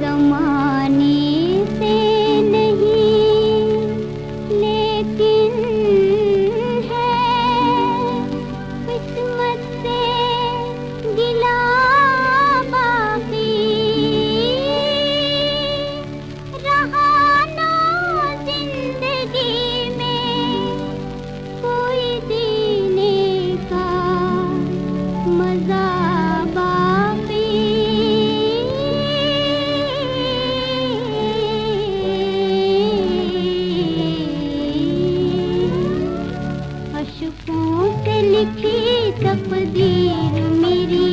怎么？से लिखी तकदीर मेरी।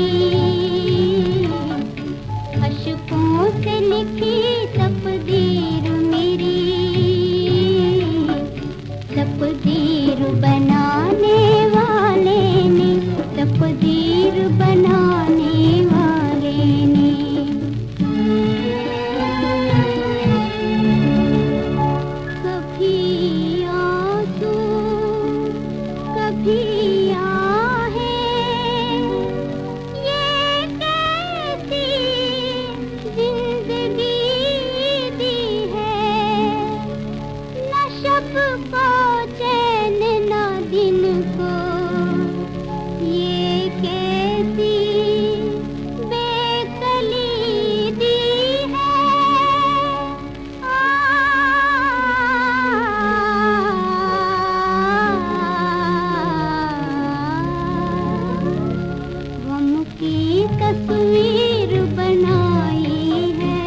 अशकों से लिखी तकदीर मेरी। तकदीर बनाने बनाई है।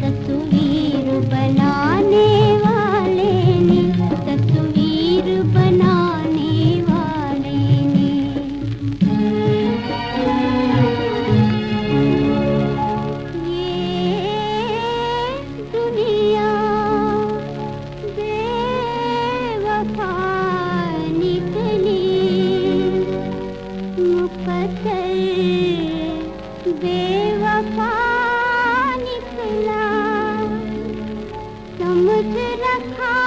तस्वीर बना बेवफा निकला। समझ रखा